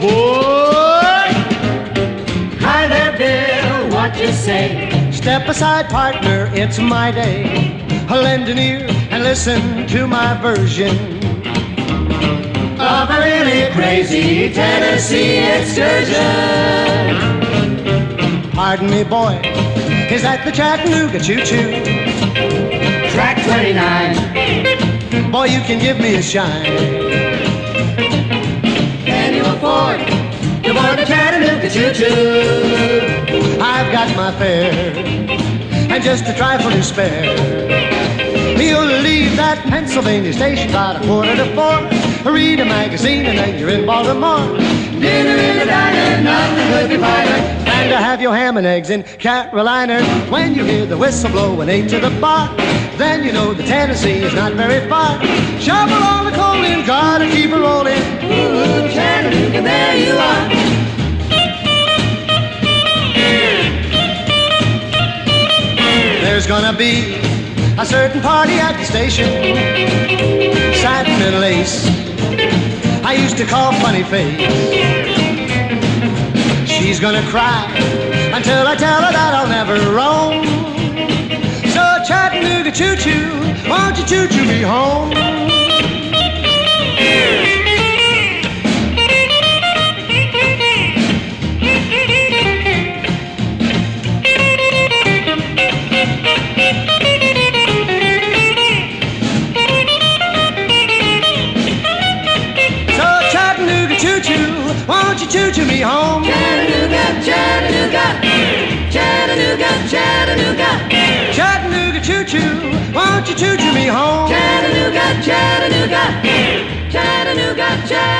Boy! Hi there, Bill, what you say? Step aside, partner, it's my day. Lend an ear and listen to my version of a really crazy Tennessee excursion. Pardon me, boy, is that the Chattanooga choo-choo? Track 29. Boy, you can give me a shine. Can you afford to board Chattanooga choo-choo? I've got my fare and just a trifle to spare. You'll leave that Pennsylvania station about a quarter to four. Read a magazine and then you're in Baltimore. Dinner in the diner, nothing could be finer. And to have your ham and eggs in Carolina. When you hear the whistle blow and eight to the bar, then you know the Tennessee is not very far. Shovel all the coal in, gotta keep it rolling. There's gonna be a certain party at the station, satin and lace. I used to call funny face. She's gonna cry until I tell her that I'll never roam. So Chattanooga choo choo, won't you choo choo me home? Choo-choo me home? Chattanooga, Chattanooga, Chattanooga, Chattanooga, Chattanooga choo-choo. Won't you choo-choo me home? Chattanooga, Chattanooga, Chattanooga, Chattanooga.